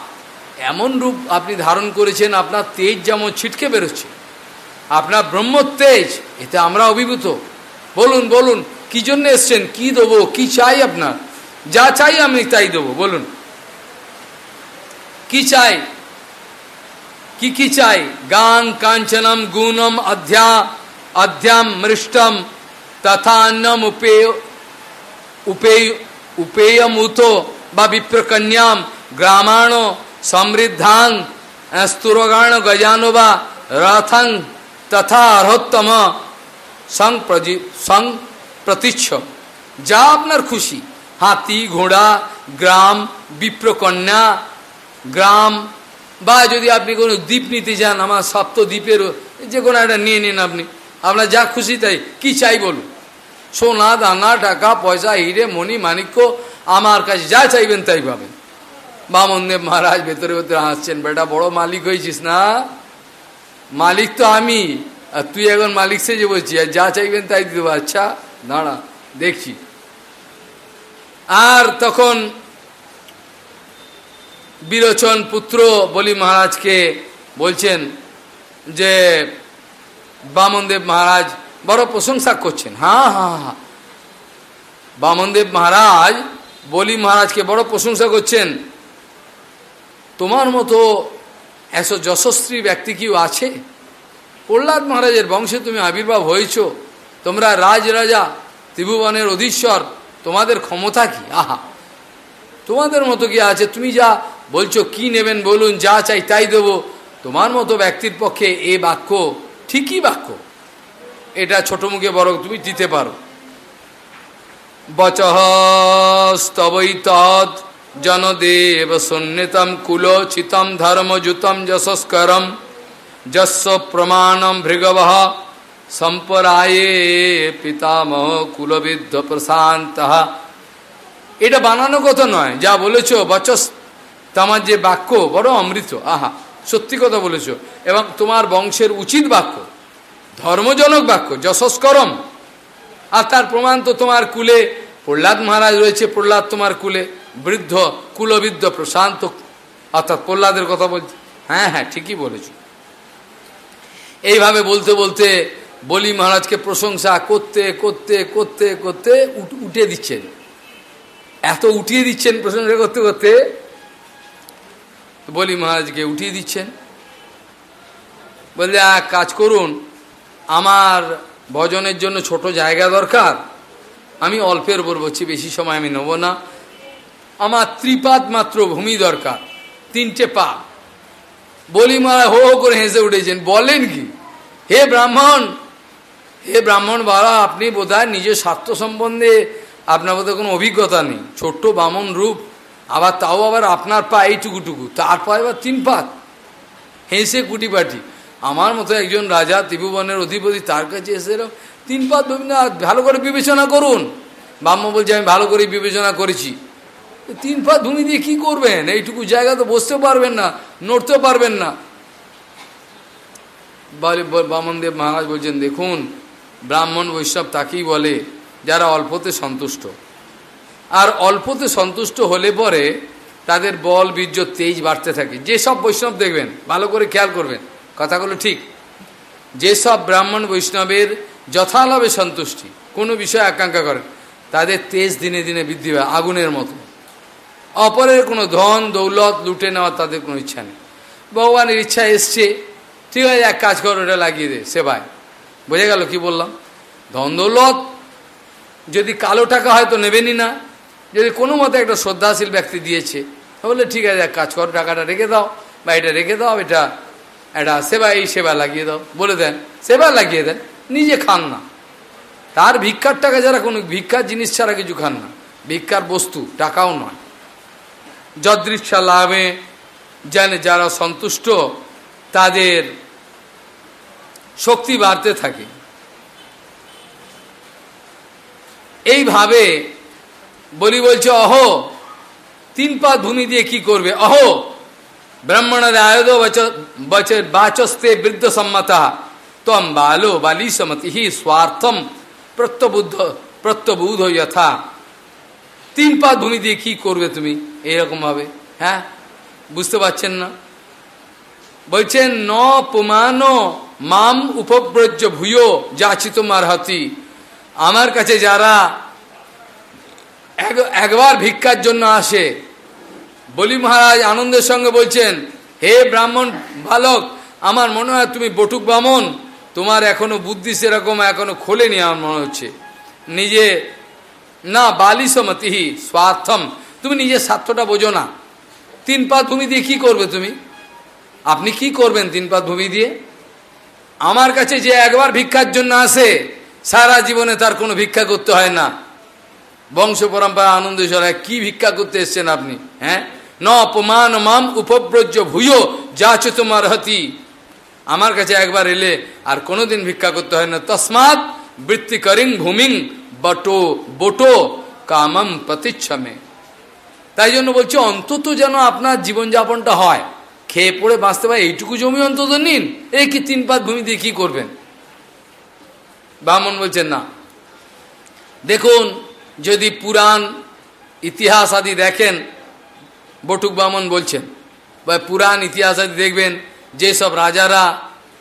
এমন রূপ আপনি ধারণ করেছেন, আপনার তেজ যেমন ছিটকে বেরোচ্ছে, আপনার ব্রহ্ম তেজ, এতে আমরা অভিভূত। বলুন বলুন, কি জন্য এসছেন? কি দেবো? কি চাই আপনার? যা চাই আমি তাই দেবো, বলুন। কি চাই? কি কি চাই? গাং কাঞ্চনম, গুণম অধ্যা অধ্যাম মৃষ্টম, তথান্নম উপেয় উপেয় উপেয়মুত, বা বিপ্রকন্যাম, গ্রামাণ, সমৃদ্ধাং স্থুরগাণ গজানো, বা রথং তথা অর্হোত্তম সং প্রজি, সং প্রতিচ্ছ যা আপনার খুশি। হাতি, ঘোড়া, গ্রাম, বিপ্রকন্যা, গ্রাম, বা যদি আপনি কোনো দ্বীপ নিতে যান, আমার সপ্ত দ্বীপেরও যে কোনো একটা নিয়ে নিন আপনি। আপনার যা খুশি তাই। কি চাই বলুন? সোনা, দানা, টাকা, পয়সা, হিরে, মণি, মাণিক্য, আমার কাছে যা চাইবেন তাই পাবেন। বামনদেব মহারাজ ভেতরে ভেতরে হাসছেন, বেটা বড় মালিক হয়েছিস না? মালিক তো আমি। আর তুই এখন মালিক, সে যে বলছি, আর যা চাইবেন তাই দিতে আচ্ছা দাঁড়া, দেখছি। আর তখন বিরোচন পুত্র বলি মহারাজকে বলছেন যে, বামনদেব মহারাজ বড় প্রশংসা করছেন। হ্যাঁ হ্যাঁ হ্যাঁ বামনদেব মহারাজ বলি মহারাজকে বড় প্রশংসা করছেন। তোমার মতো এসো যশস্বী ব্যক্তি কেউ আছে? প্রহ্লাদ মহারাজের বংশে তুমি আবির্ভাব হয়েছ। তোমরা রাজ রাজা ত্রিভুবনের অধীশ্বর, তোমাদের ক্ষমতা কি? আহা! তোমাদের মতো কি আছে? তুমি যা বলছো, কি নেবেন বলুন, যা চাই তাই দেব। তোমার মতো ব্যক্তির পক্ষে এ বাক্য ঠিকই বাক্য। এটা ছোট মুখে বড় তুমি দিতে পারো। বচস্তবৈ তৎ জনদেব সন্ন্যতম কুলোচিতম ধর্মযুতম যশস্করম। যস্য প্রমাণম ভৃগব সম্পরায়ে পিতামহ কুলবিদ্ধ প্রশান্ত এটা বানানো কথা নয় যা বলেছ বচস তোমার যে বাক্য বড় অমৃত আহা সত্যি কথা বলেছ এবং তোমার বংশের উচিত বাক্য ধর্মজনক বাক্য যশস্করম আর তার প্রমাণ তো তোমার কুলে প্রহ্লাদ মহারাজ রয়েছে প্রহ্লাদ তোমার কুলে বৃদ্ধ কুলবৃদ্ধ প্রশান্ত অর্থাৎ প্রহ্লাদের কথা বলছে হ্যাঁ হ্যাঁ ঠিকই বলেছ এইভাবে বলতে বলতে বলি মহারাজকে প্রশংসা করতে করতে করতে করতে উঠে দিচ্ছেন। এত উঠিয়ে দিচ্ছেন প্রশংসা করতে করতে বলি মহারাজকে উঠিয়ে দিচ্ছেন। বললে এক কাজ করুন। আমার ভজনের জন্য ছোট জায়গা দরকার। আমি অল্পের উপর বলছি, বেশি সময় আমি নেব না। আমার ত্রিপাত মাত্র ভূমি দরকার। তিনটে পা বলি মারা হো হো করে হেসে উঠেছেন। বলেন কি? হে ব্রাহ্মণ হে ব্রাহ্মণ বাবা আপনি বোধহয় নিজের স্বার্থ সম্বন্ধে আপনার বোধহয় কোনো অভিজ্ঞতা নেই। ছোট্ট বামন রূপ, আবার তাও আবার আপনার পা এইটুকুটুকু তার পা এবার তিন পাত। হেসে কুটিপাটি। আমার মতো একজন রাজা ত্রিভুবনের অধিপতি তার কাছে এসে তিন পাত ভালো করে বিবেচনা করুন। ব্রাহ্ম বলছে, আমি ভালো করে বিবেচনা করেছি। তিন পাত ভূমি দিয়ে কি করবেন? এইটুকু জায়গা তো বসতে পারবেন না, নড়তেও পারবেন না। বামনদেব মহারাজ বলছেন, দেখুন, ব্রাহ্মণ বৈষ্ণব তাকেই বলে, যারা অল্পতে সন্তুষ্ট। আর অল্পতে সন্তুষ্ট হলে পরে তাদের বল, বীর্য, তেজ বাড়তে থাকে। যেসব বৈষ্ণব দেখবেন, ভালো করে খেয়াল করবেন, কথাগুলো ঠিক। যেসব ব্রাহ্মণ বৈষ্ণবের যথালাভে সন্তুষ্টি, কোনো বিষয়ে আকাঙ্ক্ষা করেন, তাদের তেজ দিনে দিনে বৃদ্ধি পায়, আগুনের মতো। অপরের কোনো ধন, দৌলত লুটে নেওয়ার তাদের কোনো ইচ্ছা নেই। ভগবানের ইচ্ছা এসছে ঠিক আছে এক কাজ কর, ওটা লাগিয়ে দে সেবায় বোঝা গেল কি বললাম? ধন, দৌলত, যদি কালো টাকা হয় তো নেবেনই না। যদি কোনো মতে একটা শ্রদ্ধাশীল ব্যক্তি দিয়েছে তাহলে ঠিক আছে, এক কাজ করো, টাকাটা রেখে দাও, বা এটা রেখে দাও, এটা এটা সেবা এই সেবা লাগিয়ে দাও। বলে দেন সেবা লাগিয়ে দেন, নিজে খান না। তার ভিক্ষার টাকা যারা কোনো ভিক্ষার জিনিস ছাড়া কিছু খান না। ভিক্ষার বস্তু, টাকাও নয়। যদৃক্ষা লাভে জানে যারা সন্তুষ্ট, তাদের শক্তি বাড়তে থাকে। এইভাবে বলি বলছে, অহো, তিন পাত ভূমি দিয়ে কি করবে? অহো ব্রাহ্মণের আয়দ বাচস্তে বৃদ্ধ সম্মতা তম বালো বালি সমতি স্বার্থম প্রত্যবুদ্ধ, প্রত্যবুধ যথা তিন পাত ভূমি দিয়ে কি করবে তুমি? এইরকম ভাবে হ্যাঁ? বুঝতে পারছেন না? বলছেন, ন পুমান মাম উপব্রজ্য ভূয় যাচিত মারহতি। আমার কাছে যারা একবার ভিক্ষার জন্য আসে, বলি মহারাজ আনন্দের সঙ্গে বলছেন, হে ব্রাহ্মণ বালক, আমার মনে হয় তুমি বটুক ব্রাহ্মণ তোমার এখনও বুদ্ধি সেরকম এখনও খোলেনি আমার মনে হচ্ছে। নিজে, না বালিসমতিহি স্বার্থম তুমি নিজের স্বার্থটা বোঝো না। তিন পাত ভূমি দিয়ে কি করবে তুমি? আপনি কি করবেন তিন পাত ভূমি দিয়ে? আমার কাছে যে একবার ভিক্ষার জন্য আসে, সারা জীবনে তার কোনো ভিক্ষা করতে হয় না। বংশ পরম্পরা, আনন্দ সরায় কি ভিক্ষা করতে এসছেন আপনি? হ্যাঁ? ন অপমান মাম উপব্রজ্য ভূয় যাচ তোমার হতি আমার কাছে একবার এলে আর কোনোদিন ভিক্ষা করতে হয় না। তসমাৎ বৃত্তি করিং ভূমিং বটো বটো কামম প্রতিচ্ছমে। তাই জন্য বলছি, অন্তত যেন আপনার জীবনযাপনটা হয়। খেয়ে পড়ে বাঁচতে পারে, এইটুকু জমি অন্তত নিন। এই কি তিন পাত ভূমি দিয়ে কি করবেন? ব্রাহ্মণ বলছেন, না। দেখুন, যদি পুরাণ, ইতিহাস আদি দেখেন, বটুক ব্রাহ্মণ বলছেন, বা পুরাণ, ইতিহাস আদি দেখবেন যেসব রাজারা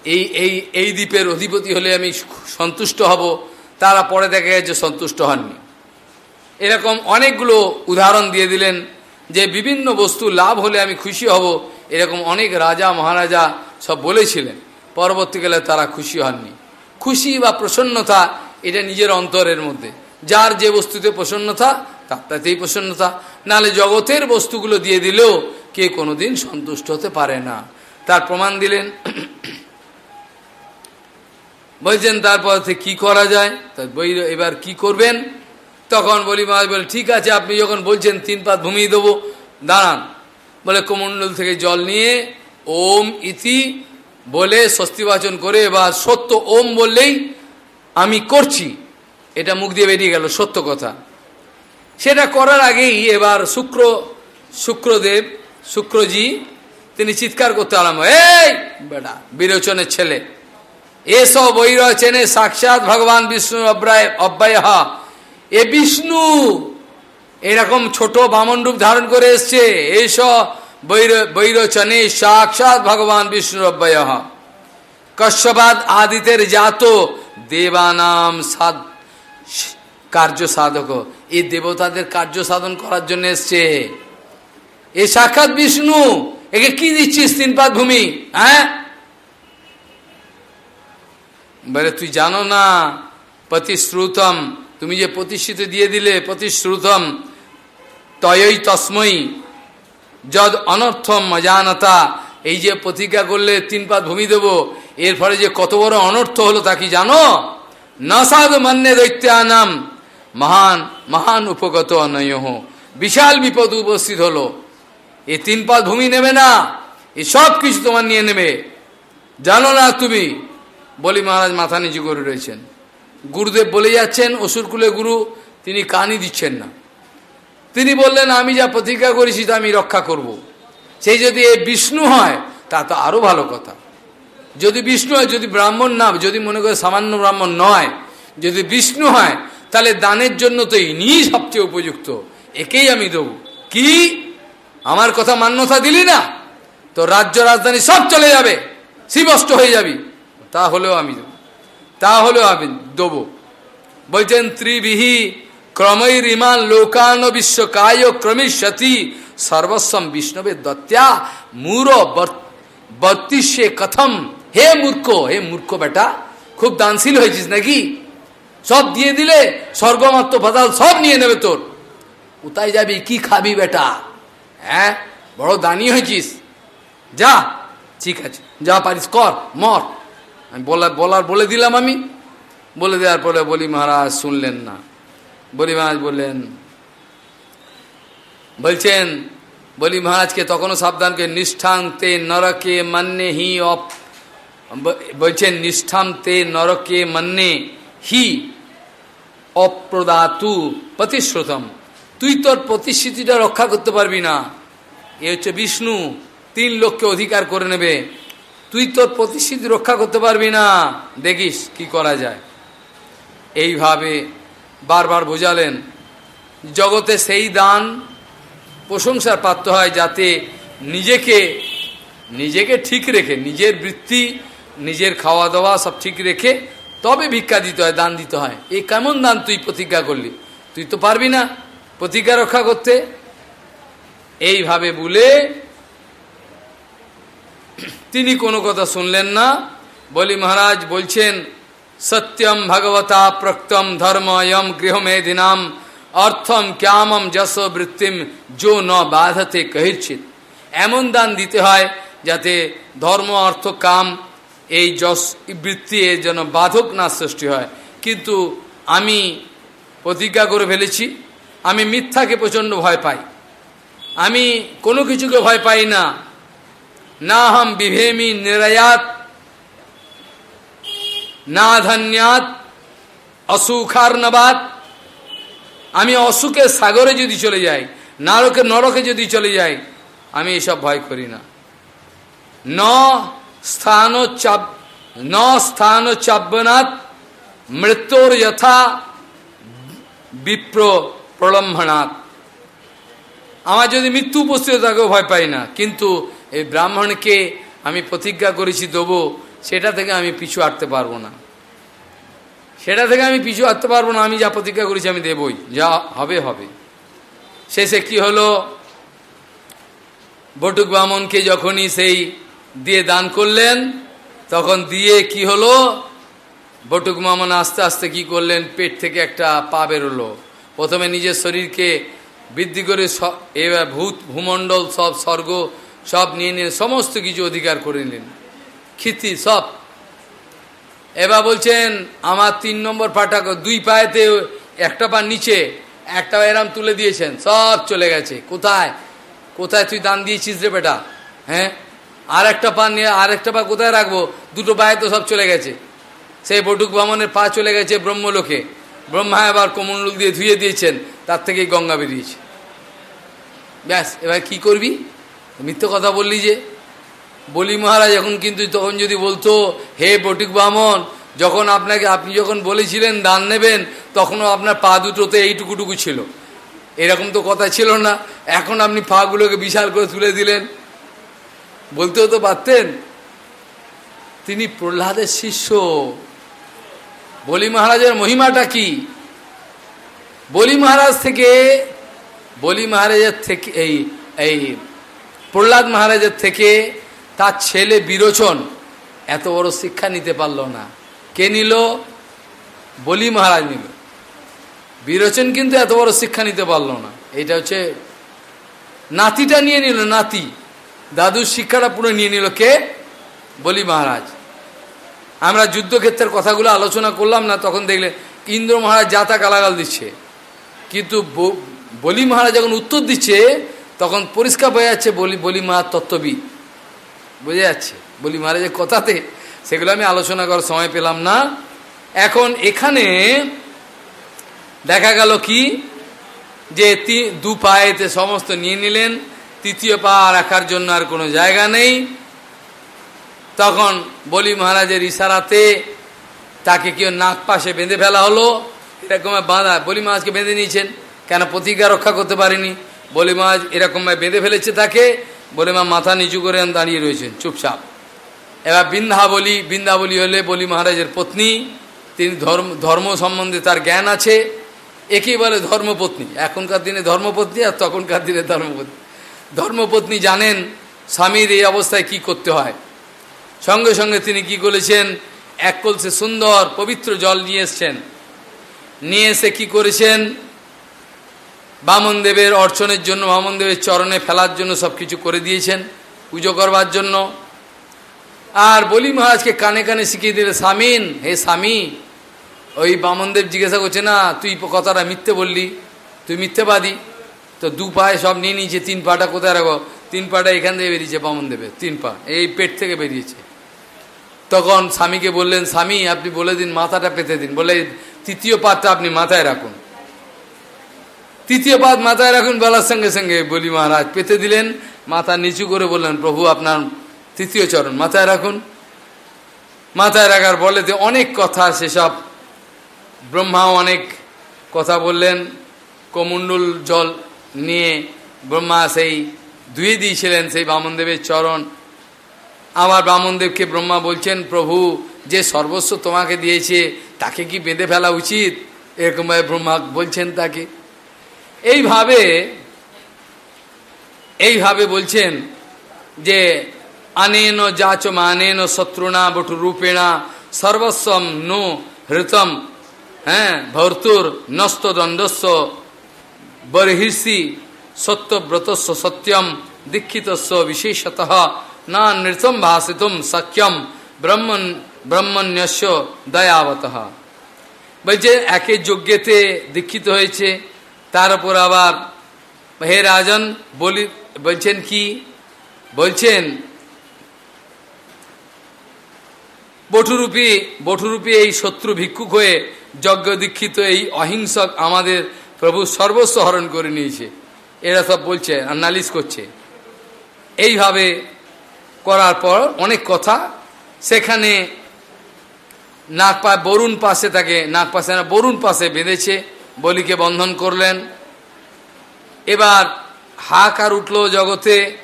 এই এই এই দ্বীপের অধিপতি হলে আমি সন্তুষ্ট হব, তারা পরে দেখা গেছে সন্তুষ্ট হননি। এরকম অনেকগুলো উদাহরণ দিয়ে দিলেন যে বিভিন্ন বস্তু লাভ হলে আমি খুশি হব, এরকম অনেক রাজা, মহারাজা সব বলেছিলেন। পরবর্তীকালে তারা খুশি হননি। খুশি বা প্রসন্নতা, এটা নিজের অন্তরের মধ্যে। যার যে বস্তুতে প্রসন্নতা, তার তাতেই প্রসন্নতা। নালে জগতের বস্তুগুলো দিয়ে দিলেও কে কোনোদিন সন্তুষ্ট হতে পারে না। তার প্রমাণ দিলেন। বলছেন, তারপর কি করা যায়? বই এবার কি করবেন? তখন বলি মহারাজ, বলে, ঠিক আছে, আপনি যখন বলছেন, তিন পাত ভূমি দেবো। দাঁড়ান। বলে, কমণ্ডল থেকে জল নিয়ে ওম ইতি বলে স্বস্তিবাচন করে বা সত্য ওম বললেই আমি করছি। এটা মুখ দিয়ে বেরিয়ে গেল, সত্য কথা। সেটা করার আগেই এবার শুক্র, শুক্রদেব, শুক্রজি, তিনি চিৎকার করতে আরম্ভ এই বেটা বিরোচনের ছেলে এসব বৈরচনে সাক্ষাৎ ভগবান বিষ্ণু অব্রায় অব্যয় এ বিষ্ণু, এরকম ছোট বামন রূপ ধারণ করে এসছে। এইসব বৈরচনে সাক্ষাৎ ভগবান বিষ্ণুর অব্যয় কশ্যবাদ আদিতের জাত দেবানাম সাদ কার্য সাধক। এই দেবতাদের কার্য সাধন করার জন্য এসছে। এ সাক্ষাৎ বিষ্ণু, একে কি দিচ্ছিস তিনপাত ভূমি? হ্যাঁ? বলে, তুই জানো না প্রতিশ্রুতম তুমি যে প্রতিষ্ঠিত দিয়ে দিলে, প্রতিশ্রুতম, তয়ই তসময়ী যদ অনর্থম মজানতা এই যে প্রতিজ্ঞা করলে তিন পাত ভূমি দেব, এর ফলে যে কত বড় অনর্থ হলো তা কি জানো? নসাদ মান্যে দৈত্যানাম, মহান মহান উপগত অনয় বিশাল বিপদ উপস্থিত হলো। এ তিন পাত ভূমি নেবে না, এ সব কিছু তোমার নিয়ে নেবে। জানো না তুমি? বলি মহারাজ, মাথা নিচু করে রয়েছেন। গুরুদেব বলে যাচ্ছেন অসুরকুলে গুরু, তিনি কানই দিচ্ছেন না। তিনি বললেন, আমি যা প্রতিজ্ঞা করেছি, তা আমি রক্ষা করব। সেই যদি এ বিষ্ণু হয়, তা তো আরও ভালো কথা। যদি বিষ্ণু হয়, যদি ব্রাহ্মণ না, যদি মনে করে সামান্য ব্রাহ্মণ নয়, যদি বিষ্ণু হয়, তাহলে দানের জন্য তো ইনিই সবচেয়ে উপযুক্ত। একেই আমি দেব। কি? আমার কথা মান্যতা দিলি না? তো রাজ্য রাজধানী সব চলে যাবে শিবষ্ট হয়ে যাবি। তা হলেও আমি দেব। তা হলেও আমি দেবো। বলছেন, ত্রিবিহি ক্রমৈর ইমান লোকান বিশ্বকায় ক্রমিষ্যতি সর্বস্বম বিষ্ণবের দত্ত্যা মূর বত্রিশে কথম। হে মূর্খ হে মূর্খ বেটা, খুব দানশীল হয়েছিস নাকি? সব দিয়ে দিলে স্বর্গমাত্র পাতাল সব নিয়ে নেবে তোর। কোথায় যাবি, কি খাবি বেটা? হ্যাঁ বড় দানি হয়েছিস। যা, ঠিক আছে, যা পারিস কর, মর। আমি বলার বলার বলে দিলাম আমি। বলে দেওয়ার পরে বলি, মহারাজ, শুনলেন না। বলি, মহারাজ বললেন, বলছেন, বলি, মহারাজকে তখনও সাবধান করে নিষ্ঠাং তে নরকে মান্যে হি অপ বলছেন নিষ্ঠাম তে নরকে মান্যে হি অপ্রদাতু প্রতিশ্রুতম। তুই তোর প্রতিশ্রুতিটা রক্ষা করতে পারবি না। এ হচ্ছে বিষ্ণু। তিন লোককে অধিকার করে নেবে। তুই তোর প্রতিশ্রুতি রক্ষা করতে পারবি না। দেখিস কি করা যায়। এইভাবে বারবার বোঝালেন, জগতে সেই দান প্রশংসার পাত্র হয় যাতে নিজেকে নিজেকে ঠিক রেখে, নিজের বৃত্তি, নিজের খাওয়া দাওয়া সব ঠিক রেখে তবে ভিক্ষা দিতে হয়, দান দিতে হয়। এই কেমন দান তুই প্রতিজ্ঞা করলি? তুই তো পারবি না প্রতিজ্ঞা রক্ষা করতে। এইভাবে বলে তিনি কোনো কথা শুনলেন না। বলি, মহারাজ বলছেন, সত্যম ভগবতা প্রক্তম ধর্ম ইম গৃহমেধিনাম, অর্থম ক্যামম যশ বৃত্তিম, যো ন বাধতে কহির্ছিত এমন দান দিতে হয় যাতে ধর্ম, অর্থ, কাম এই যশ বৃত্তি যেন বাধক না সৃষ্টি হয়। কিন্তু আমি প্রতিজ্ঞা করে ফেলেছি, আমি মিথ্যাকে প্রচণ্ড ভয় পাই। আমি কোনো কিছুকে ভয় পাই না। না হম বিভেমি নিরয়াত না ধন্যাত অসুখার নবাত আমি অসুখের সাগরে যদি চলে যাই নারকের নরকে যদি চলে যাই আমি এসব ভয় করি না ন স্থান চাপ ন স্থান চাব্যনাথ মৃত্যুর যথা বিপ্র প্রলম্বনাথ আমার যদি মৃত্যু উপস্থিত থাকেও ভয় পাই না কিন্তু এই ব্রাহ্মণকে আমি প্রতিজ্ঞা করেছি দেবো, সেটা থেকে আমি পিছু হাঁটতে পারব না। সেটা থেকে আমি পিছু হাঁটতে পারব না, আমি যা প্রতিজ্ঞা করেছি আমি দেবই, যা হবে হবে। শেষে কি হলো? বটুক বামনকে যখনই সেই দিয়ে দান করলেন, তখন দিয়ে কি হলো? বটুক মামন আস্তে আস্তে কি করলেন? পেট থেকে একটা পা বেরোলো। প্রথমে নিজের শরীরকে বৃদ্ধি করে এবার ভূত, ভূমণ্ডল সব স্বর্গ সব নিয়ে নিয়ে সমস্ত কিছু অধিকার করে নিলেন। খিতি সব। এবার বলছেন, আমার তিন নম্বর পাটা দুই পায়েতে, একটা পা নিচে, একটা এরাম তুলে দিয়েছেন, সব চলে গেছে। কোথায়? কোথায় তুই দান দিয়েছিস রে বেটা? হ্যাঁ? আর একটা পা নিয়ে, আর একটা পা কোথায় রাখব? দুটো পায়ে তো সব চলে গেছে। সেই বটুক বামনের পা চলে গেছে ব্রহ্মলোকে। ব্রহ্মা এবার কমণ্ডল দিয়ে ধুয়ে দিয়েছেন, তার থেকেই গঙ্গা বেরিয়েছে। ব্যাস, এবার কি করবি? মিথ্য কথা বললি যে? বলি মহারাজ, এখন কিন্তু তখন যদি বলতো, হে বটুক বামন যখন আপনাকে আপনি যখন বলেছিলেন দান নেবেন, তখনও আপনার পা দুটোতে এইটুকুটুকু ছিল। এরকম তো কথা ছিল না। এখন আপনি পাগুলোকে বিশাল করে তুলে দিলেন। বলতেও তো পারতেন। তিনি প্রহ্লাদের শিষ্য। বলি মহারাজের মহিমাটা কি? বলি মহারাজ থেকে, বলি মহারাজের থেকে, এই এই প্রহ্লাদ মহারাজের থেকে তার ছেলে বিরোচন এত বড় শিক্ষা নিতে পারল না। কে নিল? বলি মহারাজ নিল। বিরোচন কিন্তু এত বড় শিক্ষা নিতে পারল না। এটা হচ্ছে নাতিটা নিয়ে নিল, নাতি। দাদুর শিক্ষাটা পুরো নিয়ে নিল কে? বলি মহারাজ। আমরা যুদ্ধক্ষেত্রের কথাগুলো আলোচনা করলাম না, তখন দেখলে ইন্দ্র মহারাজ যাতা গালাগাল দিচ্ছে। কিন্তু বলি মহারাজ যখন উত্তর দিচ্ছে তখন পরিষ্কার বোঝা যাচ্ছে বলি বলি মহারাজ তত্ত্ববিদ বোঝা যাচ্ছে? বলি মহারাজের কথাতে সেগুলো আমি আলোচনা করার সময় পেলাম না। এখন এখানে দেখা গেল কি? যে দু পায়েতে সমস্ত নিয়ে নিলেন, তৃতীয় পা রাখার জন্য আর কোনো জায়গা নেই। তখন বলি মহারাজের ইশারাতে তাকে কেউ নাক পাশে বেঁধে ফেলা হলো। এরকম বাঁধা, বলি মহারাজকে বেঁধে নিয়েছেন, কেন প্রতিজ্ঞা রক্ষা করতে পারেনি? বলি মহারাজ এরকমভাবে বেঁধে ফেলেছে তাকে। বলে, মা, মাথা নিচু করে দাঁড়িয়ে রয়েছেন চুপচাপ। এবার বৃন্দাবলী বৃন্দাবলী হলে বলি, মহারাজের পত্নী, তিনি ধর্ম ধর্ম সম্বন্ধে তার জ্ঞান আছে। একেই বলে ধর্মপত্নী। এখনকার দিনে ধর্মপত্নী আর তখনকার দিনে ধর্মপত্নী। ধর্মপত্নী জানেন স্বামীর এই অবস্থায় কি করতে হয়। সঙ্গে সঙ্গে তিনি কি করেছেন? এক কলসে সুন্দর পবিত্র জল নিয়ে এসছেন। নিয়ে এসে কি করেছেন? বামনদেবের অর্চনের জন্য বামনদেবের চরণে ফেলার জন্য সব কিছু করে দিয়েছেন, পুজো করবার জন্য। আর বলি মহারাজকে কানে কানে শিখিয়ে দিলে স্বামীন, হে স্বামী, ওই বামনদেব জিজ্ঞাসা করছে, না, তুই কথাটা মিথ্যে বললি, তুই মিথ্যেবাদী, তো দু পায়ে সব নিয়ে নিয়েছে, তিন পাটা কোথায় রাখো? তিন পাটা এখান থেকে বেরিয়েছে বামনদেবের তিন পা, এই পেট থেকে বেরিয়েছে। তখন স্বামীকে বললেন, স্বামী, আপনি বলে দিন, মাথাটা পেতে দিন। বলে, তৃতীয় পাতটা আপনি মাথায় রাখুন। তৃতীয় পাত মাথায় রাখুন, বেলার সঙ্গে সঙ্গে বলি মহারাজ, পেতে দিলেন, মাথা নিচু করে বললেন, প্রভু, আপনার তৃতীয় চরণ মাথায় রাখুন। মাথায় রাখার বলে অনেক কথা, সেসব ব্রহ্মা অনেক কথা বললেন, কমণ্ডল জল নিয়ে ব্রহ্মা সেই ধুয়ে দিয়েছিলেন সেই বামনদেবের চরণ। আমার বামনদেবকে ব্রহ্মা বলছেন, প্রভু, যে সর্বস্ব তোমাকে দিয়েছে, তাকে কি বেঁধে ফেলা উচিত? এরকমভাবে ব্রহ্মা বলছেন তাকে। এইভাবে এইভাবে বলছেন যে আনেন যাচ মানেন শত্রুণা বটু রূপেণা সর্বস্বম নো হৃতম হ্যাঁ ভর্তুর নস্ত দণ্ডস্ব বর্হিষি সত্যব্রতস্ব সত্যম দীক্ষিতস্ব বিশেষত না নৃতম ভাষিতুম সক্ষম ব্রহ্মণ, ব্রহ্মণ্যস্য দয়াবত। বলছে, একে যজ্ঞেতে দীক্ষিত হয়েছে তার উপর আবার হে রাজন বলি, বলছেন কি? বলছেন, বটুরূপী বটুরূপী এই শত্রু ভিক্ষুক হয়ে যজ্ঞ দীক্ষিত এই অহিংসক আমাদের প্রভু সর্বস্ব হরণ করে নিয়েছে। এরা সব বলছে নালিশ করছে। এইভাবে করার পর অনেক কথা। সেখানে নাক পা বরুণ পাশে তাকে নাক পাশে না, বরুণ পাশে বেঁধেছে। বলিকে বন্ধন করলেন। এবার হাকার উঠল জগতে।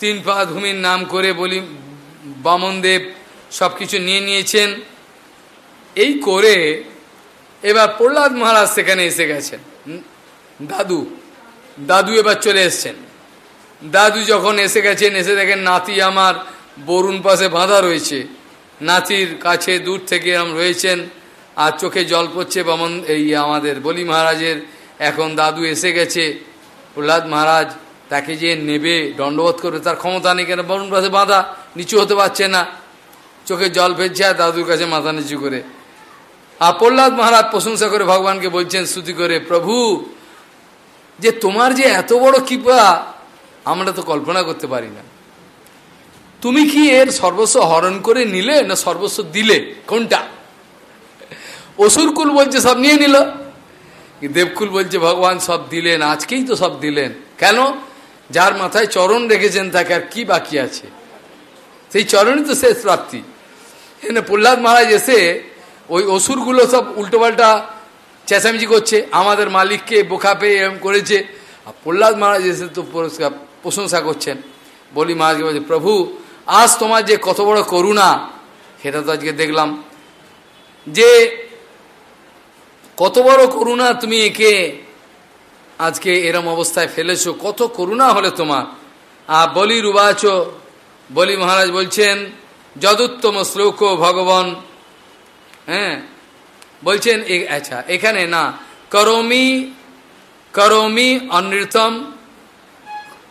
তিন পা ভূমির নাম করে বলি, বামনদেব সব কিছু নিয়ে নিয়েছেন। এই করে এবার প্রহ্লাদ মহারাজ সেখানে এসে গেছেন। দাদু দাদু এবার চলে এসছেন। দাদু যখন এসে গেছেন, এসে দেখেন নাতি আমার বরুণ পাশে বাঁধা রয়েছে। নাতির কাছে দূর থেকে এরম রয়েছেন। আর চোখে জল পড়ছে বামন এই আমাদের বলি মহারাজের। এখন দাদু এসে গেছে। প্রহ্লাদ মহারাজ তাকে যে নেবে, দণ্ডবোধ করবে, তার ক্ষমতা নেই কেন? বরুণ পাশে বাঁধা নিচু হতে পারছে না। চোখে জল ফেলছে আর দাদুর কাছে মাথা নিচু করে। আর প্রহ্লাদ মহারাজ প্রশংসা করে ভগবানকে বলছেন স্তুতি করে, প্রভু, যে তোমার যে এত বড় কৃপা, আমরা তো কল্পনা করতে পারি না। তুমি কি এর সর্বস্ব হরণ করে নিলে না সর্বস্ব দিলে? কোনটা? অসুরকুল বলছে, সব নিয়ে নিল। দেবকুল বলছে, ভগবান সব দিলেন, আজকেই তো সব দিলেন। কেন? যার মাথায় চরণ রেখেছেন, তাকে আর কি বাকি আছে? সেই চরণই তো শেষ প্রাপ্তি। এখানে প্রহ্লাদ মহারাজ এসে ওই অসুরগুলো সব উল্টোপাল্টা চেঁচামেচি করছে। আমাদের মালিককে বোকা পেয়ে এরম করেছে। আর প্রহ্লাদ মহারাজ এসে তো পুরস্কার, প্রশংসা করছেন। বলি মহারাজকে বলছে, প্রভু, আজ তোমার যে কত বড় করুণা, সেটা তো আজকে দেখলাম। যে কত বড় করুণা তুমি একে আজকে এরম অবস্থায় ফেলেছো, কত করুণা হলে তোমার। আর বলি রুবাচ বলি মহারাজ বলছেন, যদুত্তম শ্লোক ভগবান হ্যাঁ বলছেন আচ্ছা এখানে না, করমি করমি অনৃতম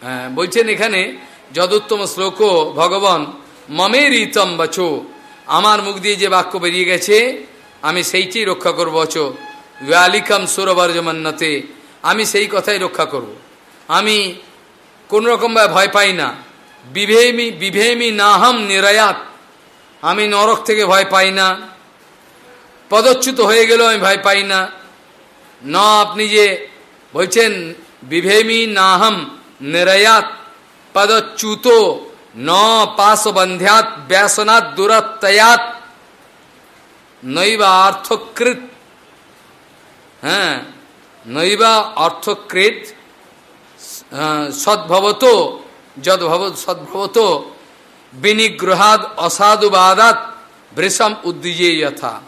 হ্যাঁ বলছেন এখানে, যদুত্তম শ্লোক ভগবান, মমেরিতম বচো, আমার মুখ দিয়ে যে বাক্য বেরিয়ে গেছে, আমি সেইটি রক্ষা করব অচ ব্যালিকম সুরবর্জমান্নতে, আমি সেই কথাই রক্ষা করব। আমি কোন রকমভাবে ভয় পাই না। বিভেমি বিভেমি নাহম নিরায়াত, আমি নরক থেকে ভয় পাই না। পদচ্যুত হয়ে গেলেও আমি ভয় পাই না। ন, আপনি যে বলছেন বিভেমি নাহম নিরায়াত, পদচ্যুত, ন, পাশবন্ধ্যাত, ব্যাসনাত দুরত্তয়াত নৈবা অর্থকৃত হ্যাঁ নৈবা অর্থকৃত সদ্ভবত, যদ্ভব, সদ্ভবত, বিনিগ্রহাদ অসাধুবাদাত বৃষম উদ্দিজে যথা।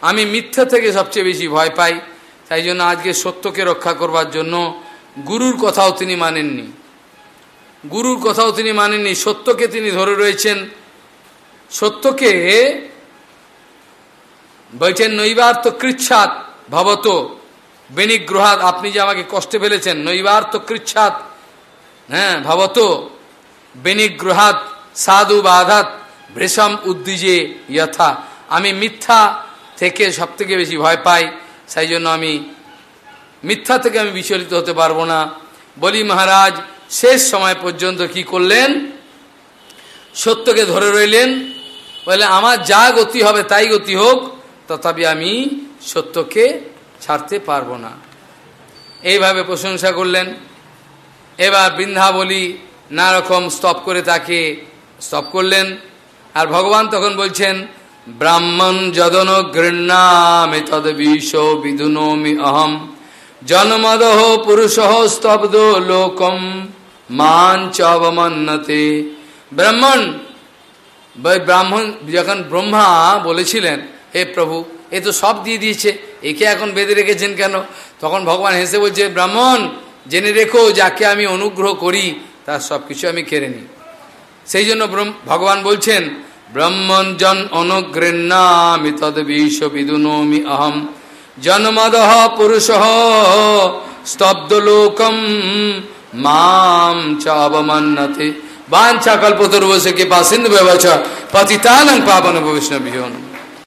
আমি মিথ্যা থেকে সবচেয়ে বেশি ভয় পাই, তাই জন্য আজকে সত্যকে রক্ষা করবার জন্য গুরুর কথাও তিনি মানেননি। গুরুর কথাও তিনি মানেননি, সত্যকে তিনি ধরে রয়েছেন। সত্যকে বলছেন নৈবার্থ কৃচ্ছাত ভবত বেনিগ্রহাত আপনি যে আমাকে কষ্টে ফেলেছেন নৈবার্থ কৃচ্ছাত। হ্যাঁ ভবত বেনিগ্রহাত সাধু বাধাত ভৃষম উদ্দিজে যথা আমি মিথ্যা থেকে সব থেকে বেশি ভয় পাই, সেই জন্য আমি মিথ্যা থেকে আমি বিচলিত হতে পারব না। বলি মহারাজ, শেষ সময় পর্যন্ত কি করলেন? সত্যকে ধরে রইলেন। বলে, আমার যা গতি হবে তাই গতি হোক, তথাপি আমি সত্যকে ছাড়তে পারব না। এইভাবে প্রশংসা করলেন। এবার বৃন্দাবলী না রকম স্তব করে তাকে স্তব করলেন। আর ভগবান তখন বলছেন, ব্রাহ্মণ যদন গৃণামি তদ বিষ বিধুনোমি অহম। জন্মদহ পুরুষ স্তব্ধ লোকম মাঞ্চ অবমান্নতে। ব্রাহ্মণ ব্রাহ্মণ যখন ব্রহ্মা বলেছিলেন, হে প্রভু এ তো সব দিয়ে দিয়েছে। একে এখন বেঁধে রেখেছেন কেন? তখন ভগবান হেসে বলছে, ব্রাহ্মণ, জেনে রেখো, যাকে আমি অনুগ্রহ করি, তার সব কিছু আমি কেড়ে নিই। সেই জন্য ভগবান বলছেন, ব্রহ্মণ জন অনুগৃণামি তদ বিষ বিদুনোমি অহম। জন্মদহ পুরুষ স্তব্ধ লোকম মাম চ অবমান্নতে। বাঞ্ছা কল্পতর্বশকে পাসিন্ধু ব্যবচ, পতিতানং পাবন বৈষ্ণব